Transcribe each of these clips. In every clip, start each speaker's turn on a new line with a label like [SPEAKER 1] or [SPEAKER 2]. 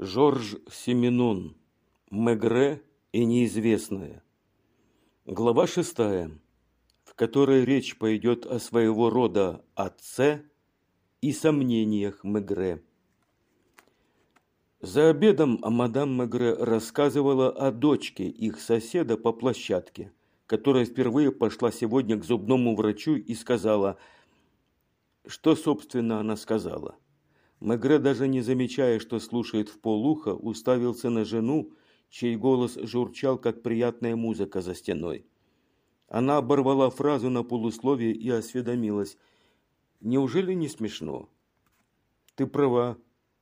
[SPEAKER 1] Жорж Семенон. Мегре и неизвестное. Глава шестая, в которой речь пойдет о своего рода отце и сомнениях Мегре. За обедом мадам Мегре рассказывала о дочке их соседа по площадке, которая впервые пошла сегодня к зубному врачу и сказала, что, собственно, она сказала – Мегре, даже не замечая, что слушает в полуха, уставился на жену, чей голос журчал, как приятная музыка за стеной. Она оборвала фразу на полусловие и осведомилась. «Неужели не смешно?» «Ты права.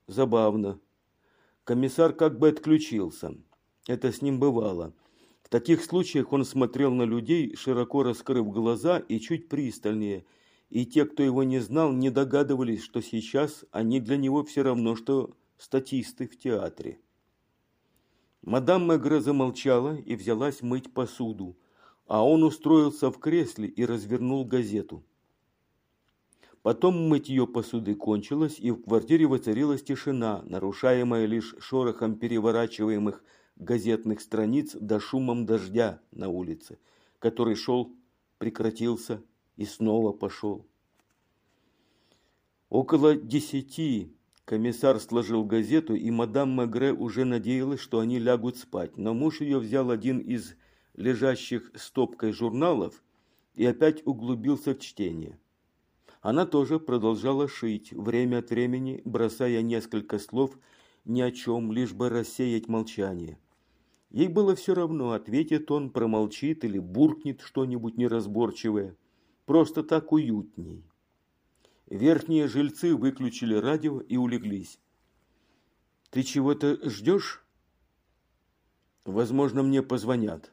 [SPEAKER 1] Забавно». Комиссар как бы отключился. Это с ним бывало. В таких случаях он смотрел на людей, широко раскрыв глаза и чуть пристальнее – и те, кто его не знал, не догадывались, что сейчас они для него все равно, что статисты в театре. Мадам Мегре замолчала и взялась мыть посуду, а он устроился в кресле и развернул газету. Потом мытье посуды кончилось, и в квартире воцарилась тишина, нарушаемая лишь шорохом переворачиваемых газетных страниц да шумом дождя на улице, который шел, прекратился и снова пошел. Около десяти комиссар сложил газету, и мадам Магре уже надеялась, что они лягут спать. Но муж ее взял один из лежащих стопкой журналов и опять углубился в чтение. Она тоже продолжала шить, время от времени бросая несколько слов ни о чем, лишь бы рассеять молчание. Ей было все равно, ответит он, промолчит или буркнет что-нибудь неразборчивое. Просто так уютней. Верхние жильцы выключили радио и улеглись. «Ты чего-то ждешь?» «Возможно, мне позвонят».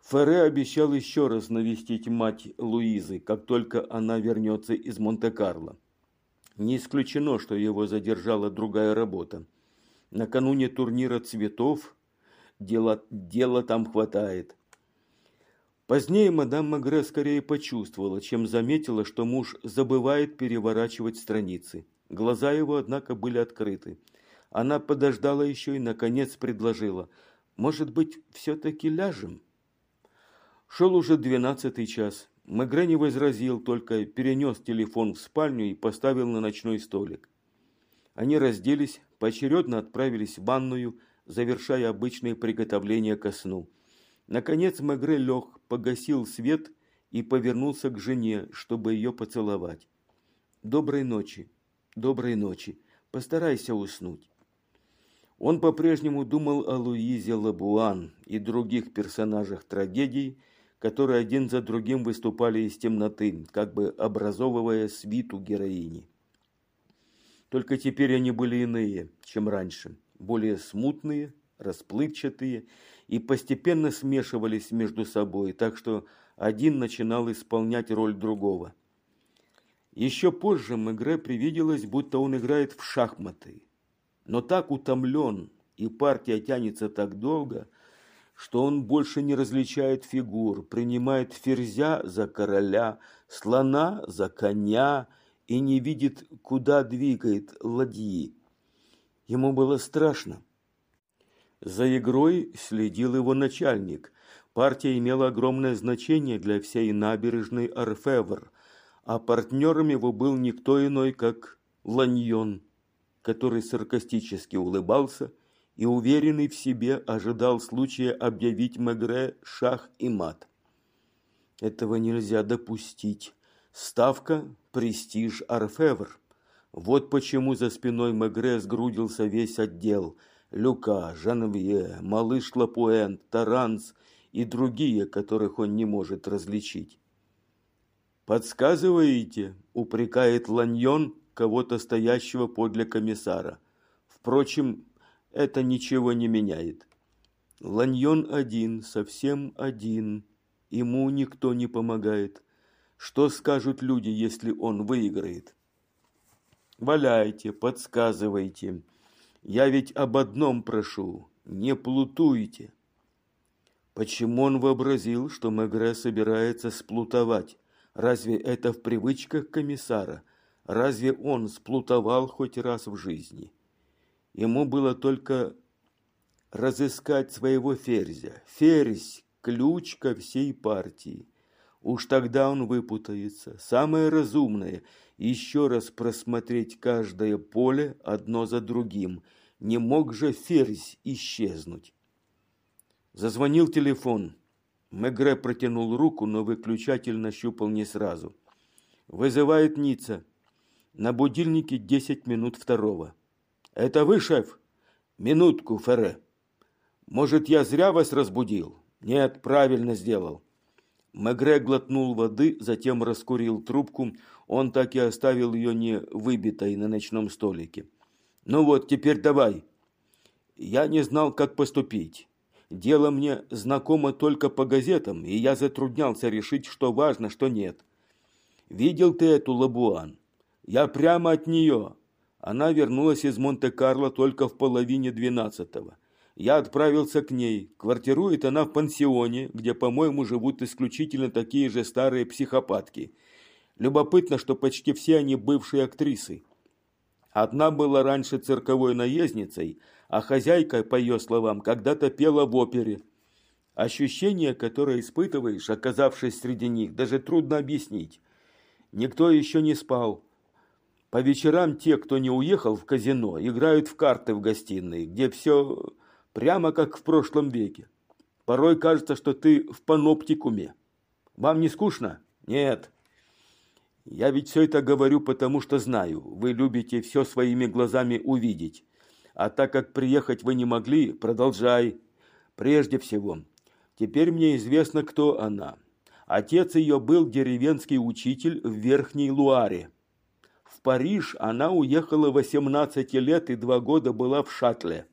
[SPEAKER 1] Ферре обещал еще раз навестить мать Луизы, как только она вернется из Монте-Карло. Не исключено, что его задержала другая работа. Накануне турнира цветов дела, дела там хватает. Позднее мадам Магре скорее почувствовала, чем заметила, что муж забывает переворачивать страницы. Глаза его, однако, были открыты. Она подождала еще и, наконец, предложила. «Может быть, все-таки ляжем?» Шел уже двенадцатый час. Мегре не возразил, только перенес телефон в спальню и поставил на ночной столик. Они разделись, поочередно отправились в ванную, завершая обычные приготовления ко сну. Наконец Мегре лег, погасил свет и повернулся к жене, чтобы ее поцеловать. «Доброй ночи, доброй ночи. Постарайся уснуть». Он по-прежнему думал о Луизе Лабуан и других персонажах трагедий, которые один за другим выступали из темноты, как бы образовывая свиту героини. Только теперь они были иные, чем раньше, более смутные, расплывчатые и постепенно смешивались между собой, так что один начинал исполнять роль другого. Еще позже Мегре привиделось, будто он играет в шахматы. Но так утомлен, и партия тянется так долго, что он больше не различает фигур, принимает ферзя за короля, слона за коня и не видит, куда двигает ладьи. Ему было страшно. За игрой следил его начальник. Партия имела огромное значение для всей набережной Арфевр, а партнером его был никто иной, как Ланьон, который саркастически улыбался и, уверенный в себе, ожидал случая объявить Мегре шах и мат. Этого нельзя допустить. Ставка – престиж Арфевр. Вот почему за спиной Мегре сгрудился весь отдел – Люка, Жанвье, Малыш Лапуэн, Таранс и другие, которых он не может различить. «Подсказываете?» – упрекает Ланьон кого-то стоящего подле комиссара. Впрочем, это ничего не меняет. Ланьон один, совсем один. Ему никто не помогает. Что скажут люди, если он выиграет? Валяйте, подсказывайте. Я ведь об одном прошу, не плутуйте. Почему он вообразил, что Мегре собирается сплутовать? Разве это в привычках комиссара? Разве он сплутовал хоть раз в жизни? Ему было только разыскать своего ферзя. Ферзь – ключ ко всей партии. Уж тогда он выпутается. Самое разумное – еще раз просмотреть каждое поле одно за другим. Не мог же ферзь исчезнуть. Зазвонил телефон. Мегре протянул руку, но выключатель нащупал не сразу. Вызывает Ницца. На будильнике десять минут второго. «Это вы, шеф?» «Минутку, Ферре». «Может, я зря вас разбудил?» «Нет, правильно сделал». Мегре глотнул воды, затем раскурил трубку. Он так и оставил ее не выбитой на ночном столике. «Ну вот, теперь давай». Я не знал, как поступить. Дело мне знакомо только по газетам, и я затруднялся решить, что важно, что нет. Видел ты эту Лабуан? Я прямо от нее. Она вернулась из Монте-Карло только в половине двенадцатого. Я отправился к ней. Квартирует она в пансионе, где, по-моему, живут исключительно такие же старые психопатки. Любопытно, что почти все они бывшие актрисы. Одна была раньше цирковой наездницей, а хозяйка, по ее словам, когда-то пела в опере. Ощущение, которое испытываешь, оказавшись среди них, даже трудно объяснить. Никто еще не спал. По вечерам те, кто не уехал в казино, играют в карты в гостиной, где все прямо как в прошлом веке. Порой кажется, что ты в паноптикуме. Вам не скучно? Нет. Я ведь все это говорю, потому что знаю, вы любите все своими глазами увидеть. А так как приехать вы не могли, продолжай. Прежде всего, теперь мне известно, кто она. Отец ее был деревенский учитель в Верхней Луаре. В Париж она уехала 18 лет и два года была в шатле.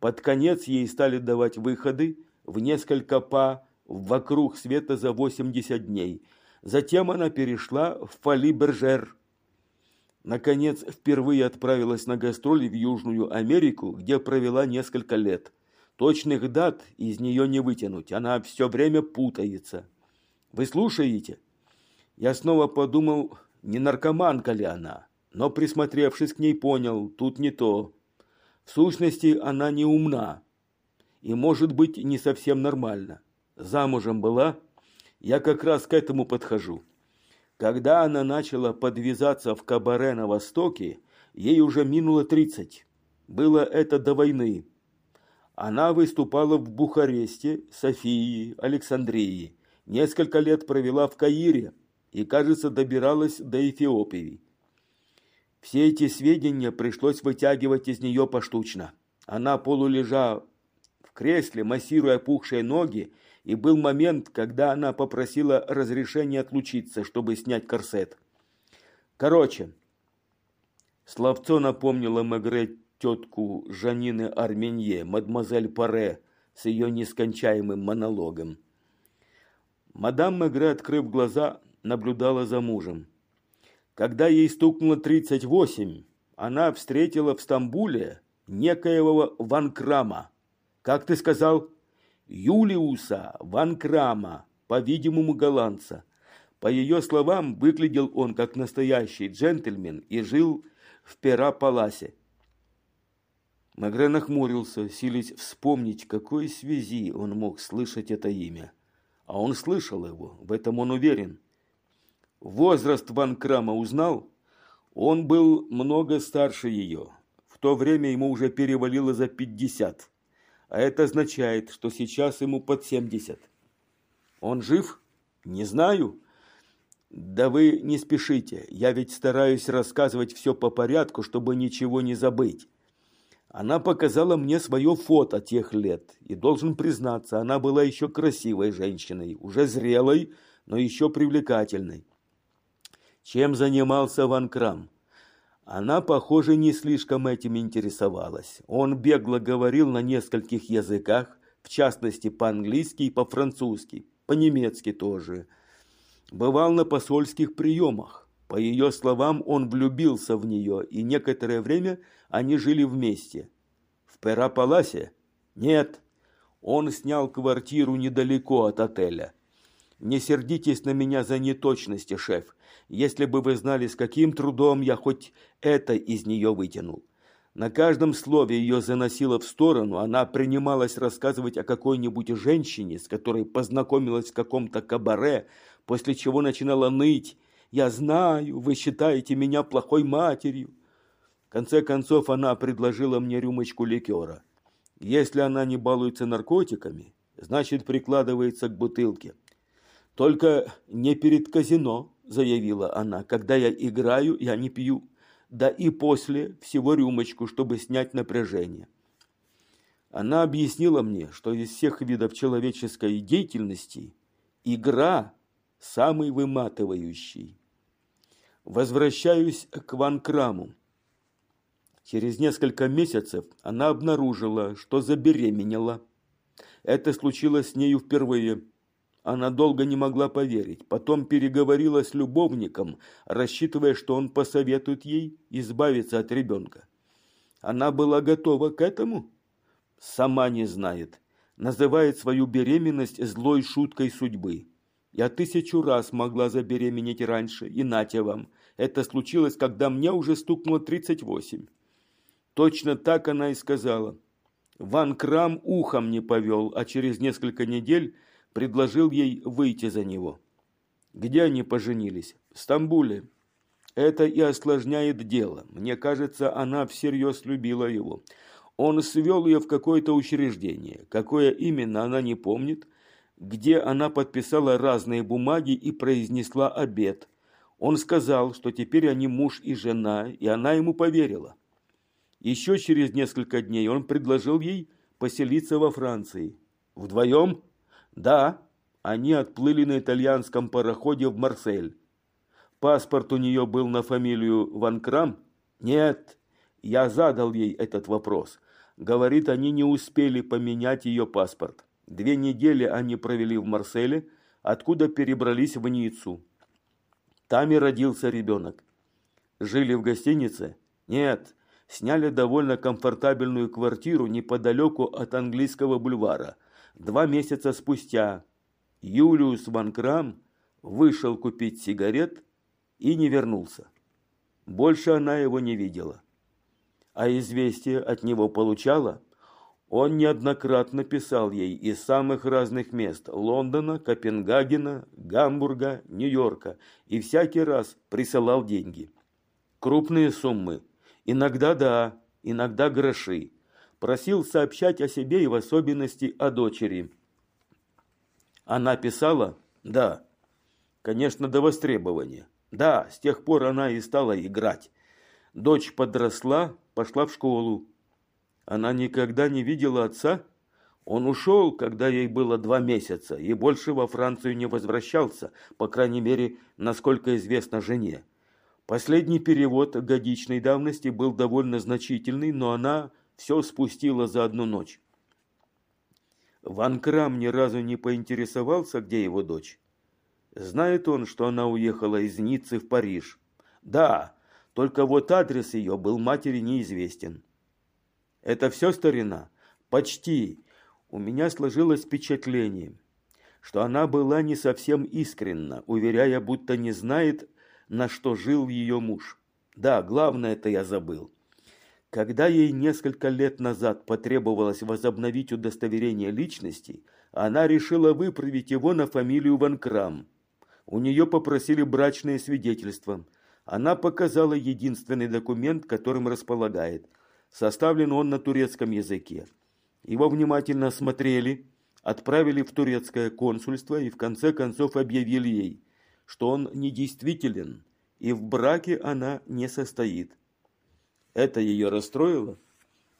[SPEAKER 1] Под конец ей стали давать выходы в несколько па вокруг света за 80 дней. Затем она перешла в Фали-Бержер. Наконец, впервые отправилась на гастроли в Южную Америку, где провела несколько лет. Точных дат из нее не вытянуть, она все время путается. Вы слушаете? Я снова подумал, не наркоманка ли она, но, присмотревшись к ней, понял, тут не то. В сущности, она не умна и, может быть, не совсем нормальна. Замужем была, я как раз к этому подхожу. Когда она начала подвязаться в кабаре на Востоке, ей уже минуло тридцать. Было это до войны. Она выступала в Бухаресте, Софии, Александрии. Несколько лет провела в Каире, и, кажется, добиралась до Эфиопии. Все эти сведения пришлось вытягивать из нее поштучно. Она полулежа в кресле, массируя пухшие ноги, и был момент, когда она попросила разрешения отлучиться, чтобы снять корсет. Короче, Словцо напомнило Мегре тетку Жанины Арменье, мадемуазель Паре, с ее нескончаемым монологом. Мадам Мегре, открыв глаза, наблюдала за мужем. Когда ей стукнуло 38, она встретила в Стамбуле некоего Ванкрама. Как ты сказал? Юлиуса Ванкрама, по-видимому, голландца. По ее словам, выглядел он как настоящий джентльмен и жил в Пера-Паласе. Магре нахмурился, силясь вспомнить, какой связи он мог слышать это имя. А он слышал его, в этом он уверен. Возраст Ван Крама узнал? Он был много старше ее. В то время ему уже перевалило за пятьдесят. А это означает, что сейчас ему под семьдесят. Он жив? Не знаю. Да вы не спешите. Я ведь стараюсь рассказывать все по порядку, чтобы ничего не забыть. Она показала мне свое фото тех лет, и должен признаться, она была еще красивой женщиной, уже зрелой, но еще привлекательной. Чем занимался Ван Крам? Она, похоже, не слишком этим интересовалась. Он бегло говорил на нескольких языках, в частности по-английски и по-французски, по-немецки тоже. Бывал на посольских приемах. По ее словам, он влюбился в нее, и некоторое время они жили вместе. В Перапаласе? Нет. Он снял квартиру недалеко от отеля. Не сердитесь на меня за неточности, шеф. Если бы вы знали, с каким трудом я хоть это из нее вытянул. На каждом слове ее заносило в сторону, она принималась рассказывать о какой-нибудь женщине, с которой познакомилась в каком-то кабаре, после чего начинала ныть. «Я знаю, вы считаете меня плохой матерью». В конце концов, она предложила мне рюмочку ликера. Если она не балуется наркотиками, значит, прикладывается к бутылке. «Только не перед казино», – заявила она. «Когда я играю, я не пью. Да и после всего рюмочку, чтобы снять напряжение». Она объяснила мне, что из всех видов человеческой деятельности игра самый выматывающий. Возвращаюсь к Ван Краму. Через несколько месяцев она обнаружила, что забеременела. Это случилось с нею впервые. Она долго не могла поверить. Потом переговорила с любовником, рассчитывая, что он посоветует ей избавиться от ребенка. Она была готова к этому? Сама не знает. Называет свою беременность злой шуткой судьбы. Я тысячу раз могла забеременеть раньше, и нате вам. Это случилось, когда мне уже стукнуло 38. Точно так она и сказала. Ван Крам ухом не повел, а через несколько недель предложил ей выйти за него. Где они поженились? В Стамбуле. Это и осложняет дело. Мне кажется, она всерьез любила его. Он свел ее в какое-то учреждение. Какое именно, она не помнит. Где она подписала разные бумаги и произнесла обет. Он сказал, что теперь они муж и жена, и она ему поверила. Еще через несколько дней он предложил ей поселиться во Франции. Вдвоем? Да, они отплыли на итальянском пароходе в Марсель. Паспорт у нее был на фамилию Ван Крам? Нет, я задал ей этот вопрос. Говорит, они не успели поменять ее паспорт. Две недели они провели в Марселе, откуда перебрались в Ниццу. Там и родился ребенок. Жили в гостинице? Нет, сняли довольно комфортабельную квартиру неподалеку от английского бульвара. Два месяца спустя Юлиус Ван Крам вышел купить сигарет и не вернулся. Больше она его не видела. А известие от него получала? Он неоднократно писал ей из самых разных мест – Лондона, Копенгагена, Гамбурга, Нью-Йорка – и всякий раз присылал деньги. Крупные суммы – Иногда да, иногда гроши. Просил сообщать о себе и в особенности о дочери. Она писала? Да. Конечно, до востребования. Да, с тех пор она и стала играть. Дочь подросла, пошла в школу. Она никогда не видела отца? Он ушел, когда ей было два месяца, и больше во Францию не возвращался, по крайней мере, насколько известно жене. Последний перевод годичной давности был довольно значительный, но она все спустила за одну ночь. Ван Крам ни разу не поинтересовался, где его дочь. Знает он, что она уехала из Ниццы в Париж? Да, только вот адрес ее был матери неизвестен. Это все старина? Почти. У меня сложилось впечатление, что она была не совсем искренна, уверяя, будто не знает, на что жил ее муж. Да, главное это я забыл. Когда ей несколько лет назад потребовалось возобновить удостоверение личности, она решила выправить его на фамилию Ван Крам. У нее попросили брачное свидетельство. Она показала единственный документ, которым располагает. Составлен он на турецком языке. Его внимательно осмотрели, отправили в турецкое консульство и в конце концов объявили ей – что он недействителен, и в браке она не состоит. Это ее расстроило?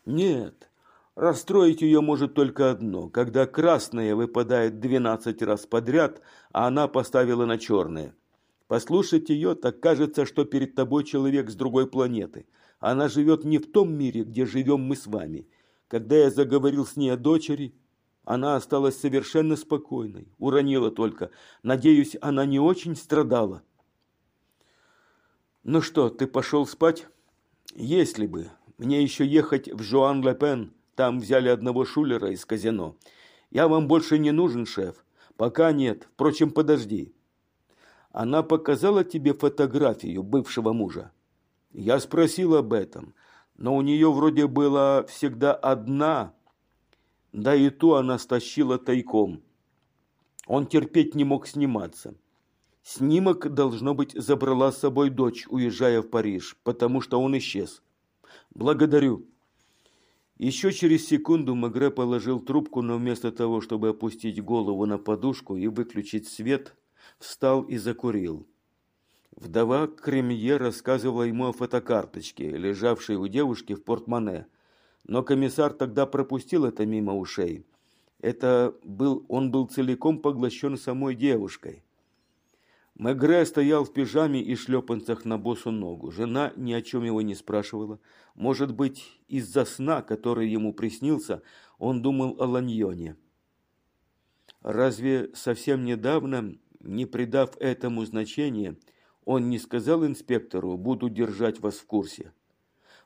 [SPEAKER 1] Нет. Расстроить ее может только одно, когда красное выпадает 12 раз подряд, а она поставила на черное. Послушать ее, так кажется, что перед тобой человек с другой планеты. Она живет не в том мире, где живем мы с вами. Когда я заговорил с ней о дочери, она осталась совершенно спокойной, уронила только. Надеюсь, она не очень страдала. Ну что, ты пошел спать? Если бы. Мне еще ехать в Жуан-Ле-Пен. Там взяли одного шулера из казино. Я вам больше не нужен, шеф. Пока нет. Впрочем, подожди. Она показала тебе фотографию бывшего мужа? Я спросил об этом. но у нее вроде была всегда одна, да и ту она стащила тайком. Он терпеть не мог сниматься. Снимок, должно быть, забрала с собой дочь, уезжая в Париж, потому что он исчез. Благодарю. Еще через секунду Мегре положил трубку, но вместо того, чтобы опустить голову на подушку и выключить свет, встал и закурил. Вдова Кремье рассказывала ему о фотокарточке, лежавшей у девушки в портмоне. Но комиссар тогда пропустил это мимо ушей. Это был, он был целиком поглощен самой девушкой. Мегре стоял в пижаме и шлепанцах на босу ногу. Жена ни о чем его не спрашивала. Может быть, из-за сна, который ему приснился, он думал о Ланьоне. Разве совсем недавно, не придав этому значения, он не сказал инспектору «буду держать вас в курсе»?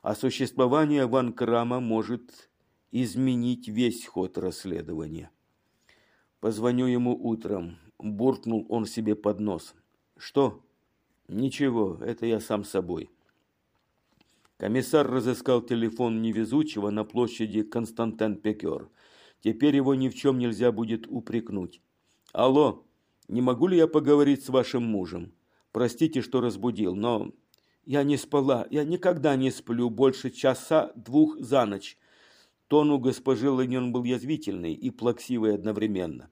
[SPEAKER 1] А существование Ван Крама может изменить весь ход расследования. Позвоню ему утром, буркнул он себе под нос. Что? Ничего, это я сам собой. Комиссар разыскал телефон невезучего на площади Константин-Пекер. Теперь его ни в чем нельзя будет упрекнуть. Алло, не могу ли я поговорить с вашим мужем? Простите, что разбудил, но я не спала. Я никогда не сплю больше часа-двух за ночь. Тон у госпожи Ланьон был язвительный и плаксивый одновременно.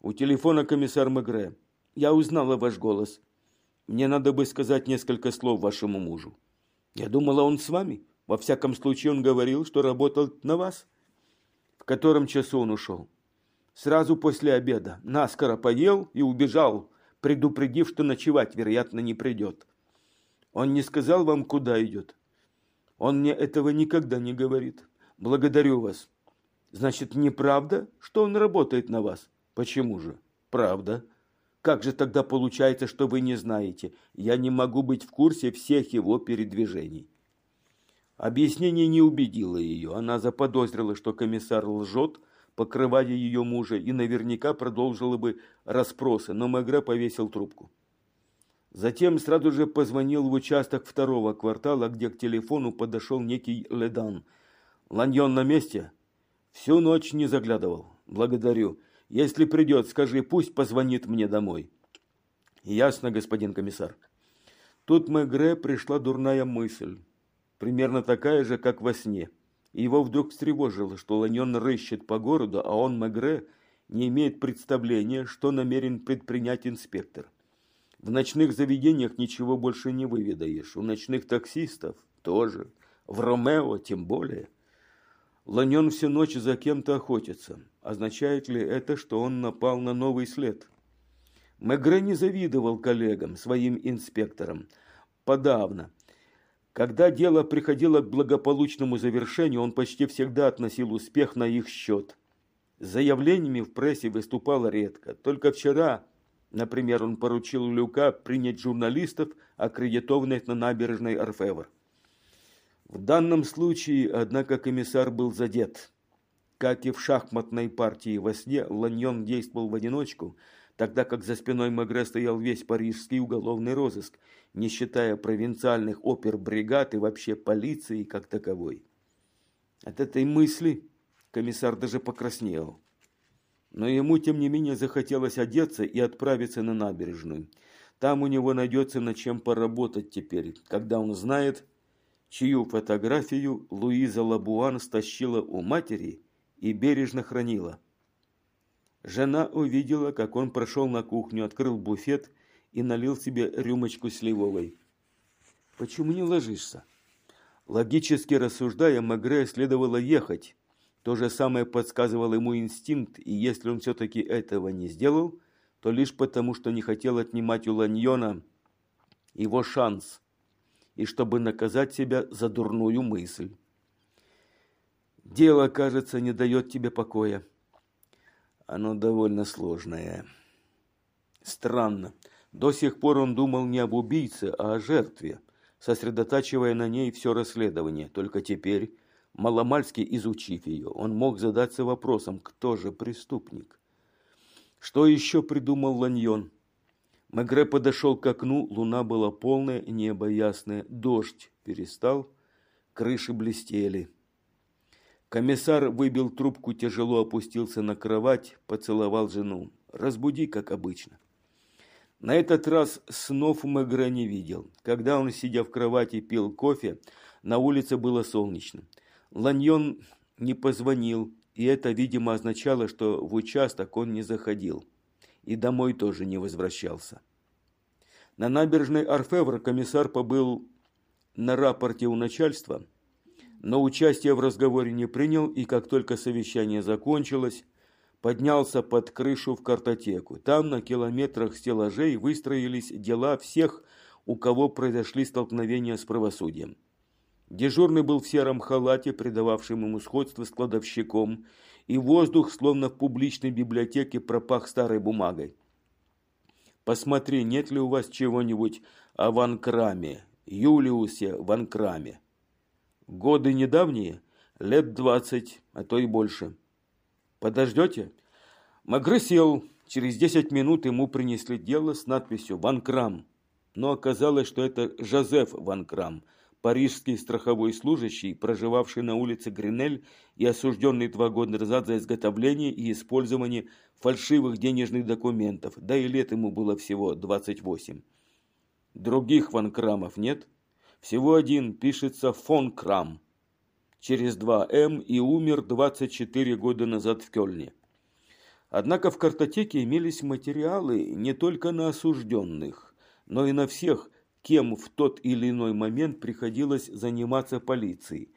[SPEAKER 1] У телефона комиссар Мегре. Я узнала ваш голос. Мне надо бы сказать несколько слов вашему мужу. Я думала, он с вами. Во всяком случае, он говорил, что работал на вас. В котором часу он ушел? Сразу после обеда. Наскоро поел и убежал, предупредив, что ночевать, вероятно, не придет. Он не сказал вам, куда идет? Он мне этого никогда не говорит. Благодарю вас. Значит, неправда, что он работает на вас? Почему же? Правда. Как же тогда получается, что вы не знаете? Я не могу быть в курсе всех его передвижений. Объяснение не убедило ее. Она заподозрила, что комиссар лжет, покрывая ее мужа, и наверняка продолжила бы расспросы, но Мегре повесил трубку. Затем сразу же позвонил в участок второго квартала, где к телефону подошел некий Ледан. «Ланьон на месте?» «Всю ночь не заглядывал. Благодарю. Если придет, скажи, пусть позвонит мне домой. Ясно, господин комиссар. Тут Мегре пришла дурная мысль, примерно такая же, как во сне. Его вдруг встревожило, что Ланьон рыщет по городу, а он, Мегре, не имеет представления, что намерен предпринять инспектор. В ночных заведениях ничего больше не выведаешь, у ночных таксистов тоже, в Ромео тем более. Ланьон всю ночь за кем-то охотится. Означает ли это, что он напал на новый след? Мегре не завидовал коллегам, своим инспекторам. Подавно. Когда дело приходило к благополучному завершению, он почти всегда относил успех на их счет. С заявлениями в прессе выступал редко. Только вчера, например, он поручил Люка принять журналистов, аккредитованных на набережной Орфевр. В данном случае, однако, комиссар был задет. Как и в шахматной партии во сне, Ланьон действовал в одиночку, тогда как за спиной Мегре стоял весь парижский уголовный розыск, не считая провинциальных опер-бригад и вообще полиции как таковой. От этой мысли комиссар даже покраснел. Но ему, тем не менее, захотелось одеться и отправиться на набережную. Там у него найдется над чем поработать теперь, когда он знает, чью фотографию Луиза Лабуан стащила у матери и бережно хранила. Жена увидела, как он прошел на кухню, открыл буфет и налил себе рюмочку сливовой. «Почему не ложишься?» Логически рассуждая, Мегре следовало ехать. То же самое подсказывал ему инстинкт, и если он все-таки этого не сделал, то лишь потому, что не хотел отнимать у Ланьона его шанс, и чтобы наказать себя за дурную мысль. Дело, кажется, не дает тебе покоя. Оно довольно сложное. Странно. До сих пор он думал не об убийце, а о жертве, сосредотачивая на ней все расследование. Только теперь, маломальски изучив ее, он мог задаться вопросом, кто же преступник. Что еще придумал Ланьон? Мегре подошел к окну, луна была полная, небо ясное, дождь перестал, крыши блестели. Комиссар выбил трубку, тяжело опустился на кровать, поцеловал жену. «Разбуди, как обычно». На этот раз снов Мегре не видел. Когда он, сидя в кровати, пил кофе, на улице было солнечно. Ланьон не позвонил, и это, видимо, означало, что в участок он не заходил. И домой тоже не возвращался. На набережной Арфевр комиссар побыл на рапорте у начальства, но участие в разговоре не принял, и как только совещание закончилось, поднялся под крышу в картотеку. Там на километрах стеллажей выстроились дела всех, у кого произошли столкновения с правосудием. Дежурный был в сером халате, придававшем ему сходство с кладовщиком, и воздух, словно в публичной библиотеке, пропах старой бумагой. «Посмотри, нет ли у вас чего-нибудь о Ван Краме, Юлиусе Ван Краме?» «Годы недавние? Лет двадцать, а то и больше». Подождете? Магры сел. Через десять минут ему принесли дело с надписью «Ван Крам». Но оказалось, что это Жозеф Ван Крам, парижский страховой служащий, проживавший на улице Гринель и осужденный два года назад за изготовление и использование фальшивых денежных документов, да и лет ему было всего 28. Других Ван Крамов нет. Всего один, пишется Фон Крам через 2М и умер 24 года назад в Кёльне. Однако в картотеке имелись материалы не только на осужденных, но и на всех, кем в тот или иной момент приходилось заниматься полицией.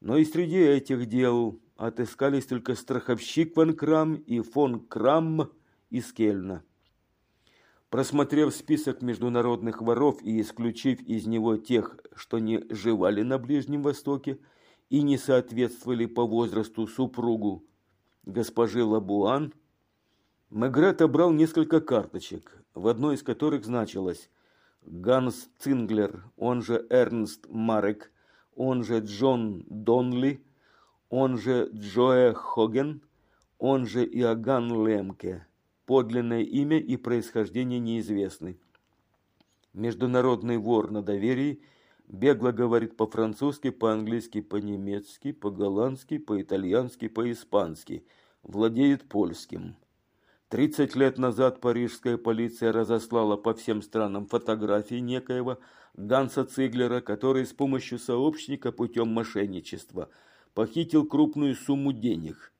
[SPEAKER 1] Но и среди этих дел отыскались только страховщик Ван Крам и фон Крам из Кельна. Просмотрев список международных воров и исключив из него тех, что не живали на Ближнем Востоке, и не соответствовали по возрасту супругу госпожи Лабуан, Мегрет отобрал несколько карточек, в одной из которых значилось Ганс Цинглер, он же Эрнст Марек, он же Джон Донли, он же Джоэ Хоген, он же Иоганн Лемке. Подлинное имя и происхождение неизвестны. Международный вор на доверии – Бегло говорит по-французски, по-английски, по-немецки, по-голландски, по-итальянски, по-испански. Владеет польским. 30 лет назад парижская полиция разослала по всем странам фотографии некоего Ганса Циглера, который с помощью сообщника путем мошенничества похитил крупную сумму денег.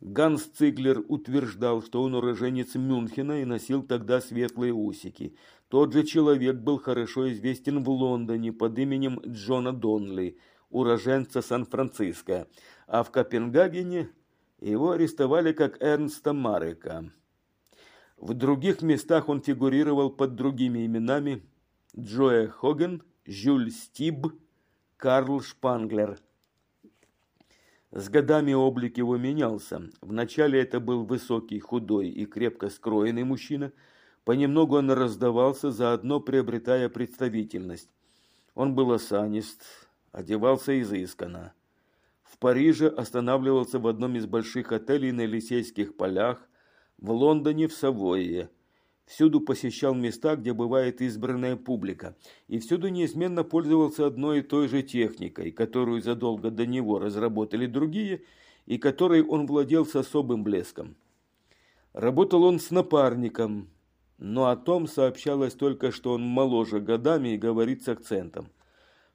[SPEAKER 1] Ганс Циглер утверждал, что он уроженец Мюнхена и носил тогда светлые усики. Тот же человек был хорошо известен в Лондоне под именем Джона Донли, уроженца Сан-Франциско, а в Копенгагене его арестовали как Эрнста Марека. В других местах он фигурировал под другими именами Джоэ Хоген, Жюль Стиб, Карл Шпанглер. С годами облик его менялся. Вначале это был высокий, худой и крепко скроенный мужчина – Понемногу он раздавался, заодно приобретая представительность. Он был осанист, одевался изысканно. В Париже останавливался в одном из больших отелей на Елисейских полях, в Лондоне в Савойе. Всюду посещал места, где бывает избранная публика, и всюду неизменно пользовался одной и той же техникой, которую задолго до него разработали другие, и которой он владел с особым блеском. Работал он с напарником, но о том сообщалось только, что он моложе годами и говорит с акцентом.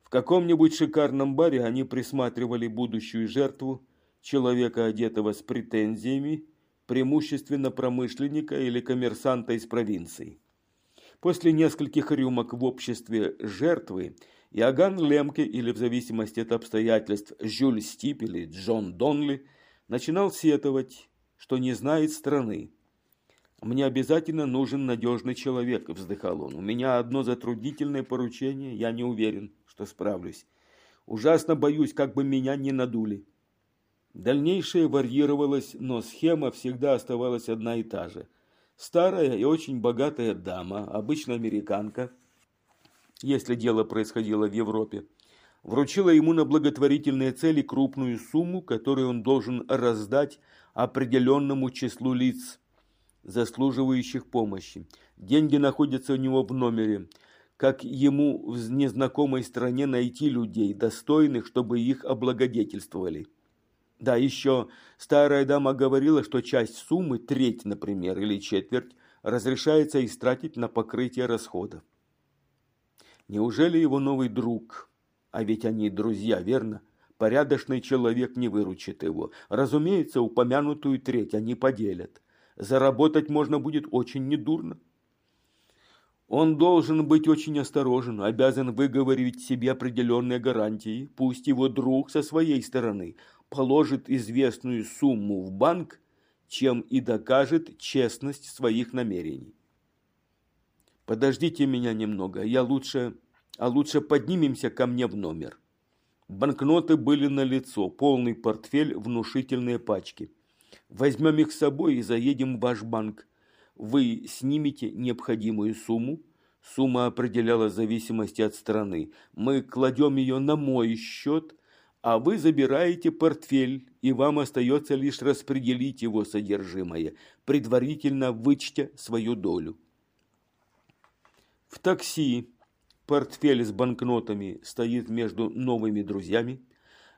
[SPEAKER 1] В каком-нибудь шикарном баре они присматривали будущую жертву, человека, одетого с претензиями, преимущественно промышленника или коммерсанта из провинции. После нескольких рюмок в обществе жертвы Иоганн Лемке или, в зависимости от обстоятельств, Жюль Стип или Джон Донли начинал сетовать, что не знает страны, «Мне обязательно нужен надежный человек», – вздыхал он. «У меня одно затруднительное поручение, я не уверен, что справлюсь. Ужасно боюсь, как бы меня не надули». Дальнейшее варьировалось, но схема всегда оставалась одна и та же. Старая и очень богатая дама, обычно американка, если дело происходило в Европе, вручила ему на благотворительные цели крупную сумму, которую он должен раздать определенному числу лиц – заслуживающих помощи. Деньги находятся у него в номере. как ему в незнакомой стране найти людей, достойных, чтобы их облагодетельствовали. Да, еще старая дама говорила, что часть суммы, треть, например, или четверть, разрешается истратить на покрытие расходов. Неужели его новый друг, а ведь они друзья, верно, порядочный человек не выручит его. Разумеется, упомянутую треть они поделят. Заработать можно будет очень недурно. Он должен быть очень осторожен, обязан выговорить себе определенные гарантии. Пусть его друг со своей стороны положит известную сумму в банк, чем и докажет честность своих намерений. Подождите меня немного, я лучше, а лучше поднимемся ко мне в номер. Банкноты были на лицо, полный портфель, внушительные пачки. Возьмем их с собой и заедем в ваш банк. Вы снимете необходимую сумму. Сумма определялась в зависимости от страны. Мы кладем ее на мой счет, а вы забираете портфель, и вам остается лишь распределить его содержимое, предварительно вычтя свою долю. В такси портфель с банкнотами стоит между новыми друзьями.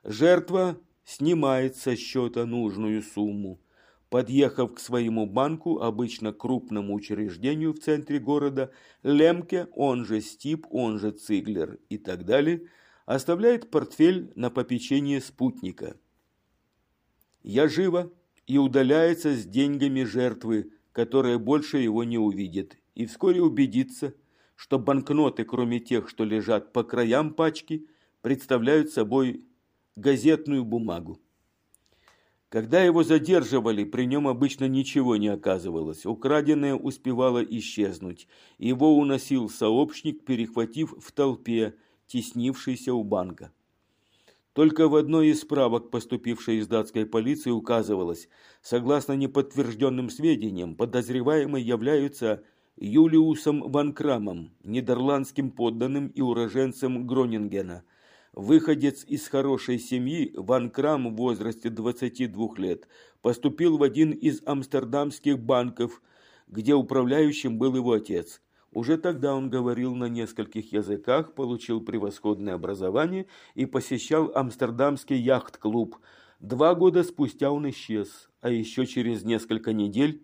[SPEAKER 1] Жертва снимает со счета нужную сумму. Подъехав к своему банку, обычно крупному учреждению в центре города, Лемке, он же Стип, он же Циглер и так далее, оставляет портфель на попечение спутника. Я живо и удаляется с деньгами жертвы, которая больше его не увидит, и вскоре убедится, что банкноты, кроме тех, что лежат по краям пачки, представляют собой газетную бумагу. Когда его задерживали, при нем обычно ничего не оказывалось. Украденное успевало исчезнуть. Его уносил сообщник, перехватив в толпе, теснившейся у банка. Только в одной из справок, поступившей из датской полиции, указывалось, согласно неподтвержденным сведениям, подозреваемые являются Юлиусом Ван Крамом, нидерландским подданным и уроженцем Гронингена – Выходец из хорошей семьи, Ван Крам в возрасте 22 лет поступил в один из амстердамских банков, где управляющим был его отец. Уже тогда он говорил на нескольких языках, получил превосходное образование и посещал амстердамский яхт-клуб. Два года спустя он исчез, а еще через несколько недель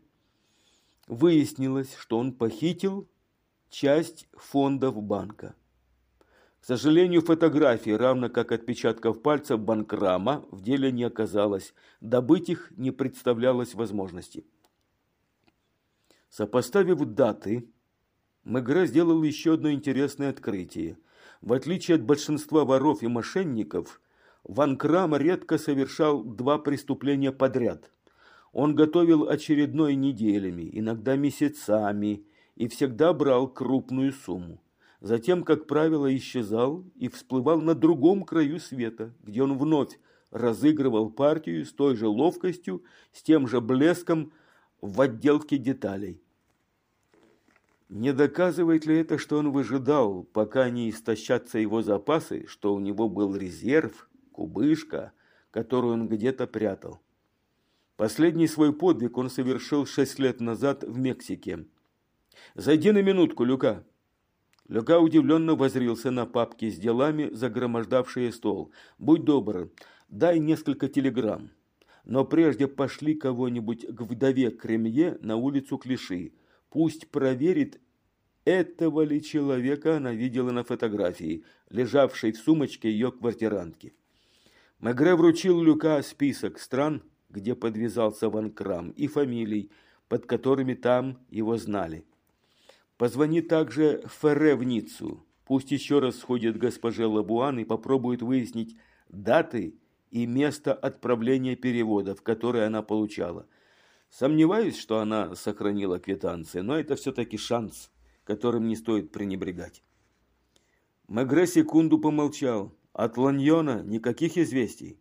[SPEAKER 1] выяснилось, что он похитил часть фондов банка. К сожалению, фотографий, равно как отпечатков пальцев банкрама, в деле не оказалось. Добыть их не представлялось возможности. Сопоставив даты, Мегре сделал еще одно интересное открытие. В отличие от большинства воров и мошенников, Ван Крам редко совершал два преступления подряд. Он готовил очередной неделями, иногда месяцами, и всегда брал крупную сумму. Затем, как правило, исчезал и всплывал на другом краю света, где он вновь разыгрывал партию с той же ловкостью, с тем же блеском в отделке деталей. Не доказывает ли это, что он выжидал, пока не истощатся его запасы, что у него был резерв, кубышка, которую он где-то прятал? Последний свой подвиг он совершил шесть лет назад в Мексике. «Зайди на минутку, Люка», Люка удивленно возрился на папки с делами, загромождавшие стол. «Будь добр, дай несколько телеграмм. Но прежде пошли кого-нибудь к вдове Кремье на улицу Клиши. Пусть проверит, этого ли человека она видела на фотографии, лежавшей в сумочке ее квартирантки». Мегре вручил Люка список стран, где подвязался Ван Крам, и фамилий, под которыми там его знали. Позвони также Ферре в Ниццу. Пусть еще раз сходит госпоже Лабуан и попробует выяснить даты и место отправления переводов, которые она получала. Сомневаюсь, что она сохранила квитанции, но это все-таки шанс, которым не стоит пренебрегать. Мегре секунду помолчал. От Ланьона никаких известий.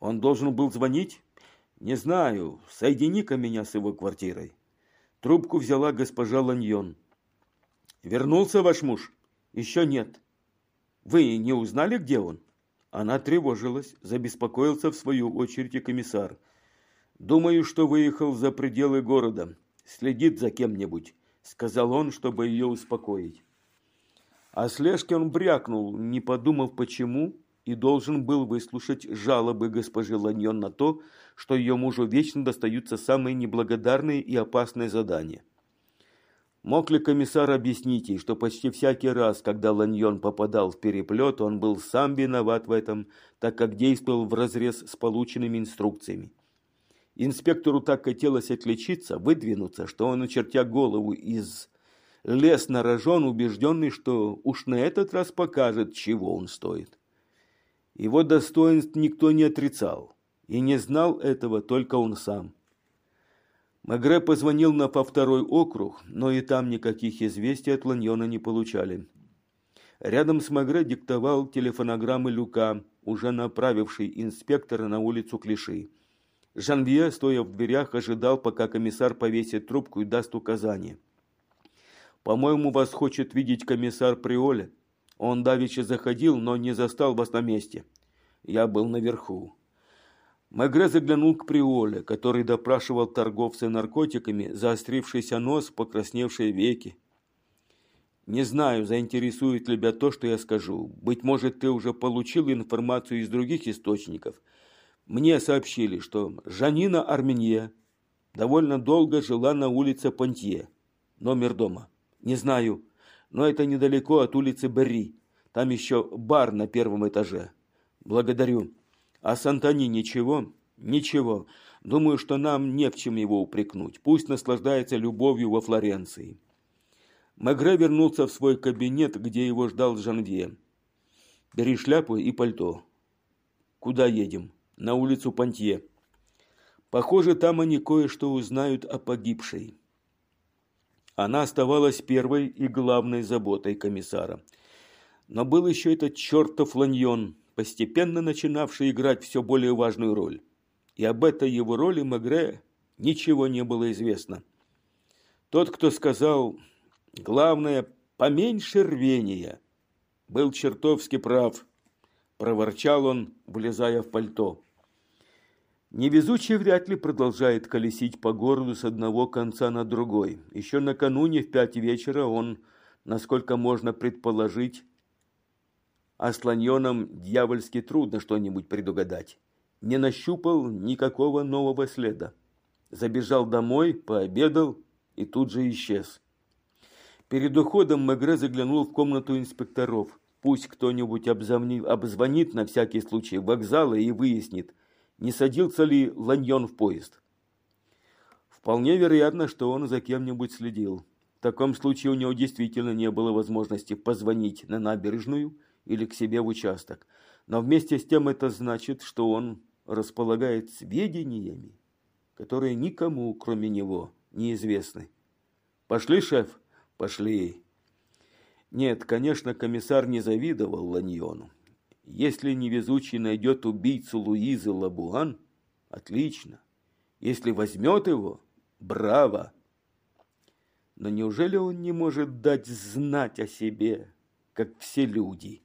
[SPEAKER 1] Он должен был звонить? Не знаю. Соедини-ка меня с его квартирой. Трубку взяла госпожа Ланьон. «Вернулся ваш муж?» «Еще нет». «Вы не узнали, где он?» Она тревожилась, забеспокоился в свою очередь и комиссар. «Думаю, что выехал за пределы города. Следит за кем-нибудь», — сказал он, чтобы ее успокоить. О слежке он брякнул, не подумав почему, и должен был выслушать жалобы госпожи Ланьон на то, что ее мужу вечно достаются самые неблагодарные и опасные задания. Мог ли комиссар объяснить ей, что почти всякий раз, когда Ланьон попадал в переплет, он был сам виноват в этом, так как действовал вразрез с полученными инструкциями? Инспектору так хотелось отличиться, выдвинуться, что он, очертя голову из лес на рожон, убежденный, что уж на этот раз покажет, чего он стоит. Его достоинств никто не отрицал, и не знал этого только он сам. Магре позвонил на по второй округ, но и там никаких известий от Ланьона не получали. Рядом с Магре диктовал телефонограммы Люка, уже направивший инспектора на улицу Клиши. Жанвье, стоя в дверях, ожидал, пока комиссар повесит трубку и даст указание. «По-моему, вас хочет видеть комиссар Приоле. Он давеча заходил, но не застал вас на месте. Я был наверху». Мегре заглянул к Приоле, который допрашивал торговца наркотиками, заострившийся нос, покрасневшие веки. «Не знаю, заинтересует ли тебя то, что я скажу. Быть может, ты уже получил информацию из других источников. Мне сообщили, что Жанина Арменье довольно долго жила на улице Понтье. Номер дома. Не знаю, но это недалеко от улицы Берри. Там еще бар на первом этаже. Благодарю». А Сантани ничего? Ничего. Думаю, что нам не в чем его упрекнуть. Пусть наслаждается любовью во Флоренции. Мегре вернулся в свой кабинет, где его ждал Жанвье. «Бери шляпу и пальто». «Куда едем?» «На улицу Пантье». Похоже, там они кое-что узнают о погибшей. Она оставалась первой и главной заботой комиссара. Но был еще этот чертов ланьон – постепенно начинавший играть все более важную роль. И об этой его роли Мегре ничего не было известно. Тот, кто сказал «главное, поменьше рвения», был чертовски прав, проворчал он, влезая в пальто. Невезучий вряд ли продолжает колесить по городу с одного конца на другой. Еще накануне в пять вечера он, насколько можно предположить, а слоненам дьявольски трудно что-нибудь предугадать. Не нащупал никакого нового следа. Забежал домой, пообедал и тут же исчез. Перед уходом Мегре заглянул в комнату инспекторов. Пусть кто-нибудь обзвонит на всякий случай вокзала и выяснит, не садился ли Ланьон в поезд. Вполне вероятно, что он за кем-нибудь следил. В таком случае у него действительно не было возможности позвонить на набережную – или к себе в участок. Но вместе с тем это значит, что он располагает сведениями, которые никому, кроме него, неизвестны. Пошли, шеф? Пошли. Нет, конечно, комиссар не завидовал Ланьону. Если невезучий найдет убийцу Луизы Лабуан, отлично. Если возьмет его, браво. Но неужели он не может дать знать о себе, как все люди?»